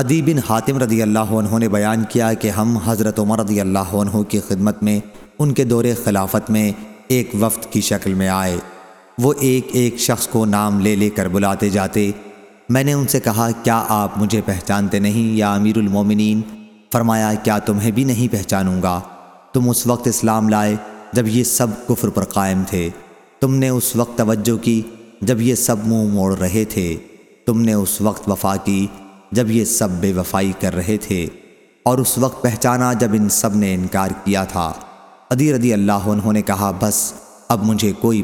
عدی بن حاتم رضی اللہ عنہ نے بیان کیا کہ ہم حضرت عمر رضی اللہ عنہ کی خدمت میں، ان کے دور خلافت میں ایک وفد کی شکل میں آئے۔ وہ ایک ایک شخص کو نام لے لے کر بلاتے جاتے۔ میں نے ان سے کہا، کیا آپ مجھے پہچانتے نہیں یا امیر المومنین؟ فرمایا، کیا تمہیں بھی نہیں پہچانوں گا۔ تم اس وقت اسلام لائے جب یہ سب کفر پر قائم تھے۔ تم نے اس وقت توجہ کی جب یہ سب منہ موڑ رہے تھے۔ تم نے اس وقت وفا کی جب یہ سب بے وفائی کر رہے تھے اور اس وقت پہچانا جب ان سب نے انکار کیا تھا۔ عدی رضی اللہ عنہ نے کہا، بس، اب مجھے کوئی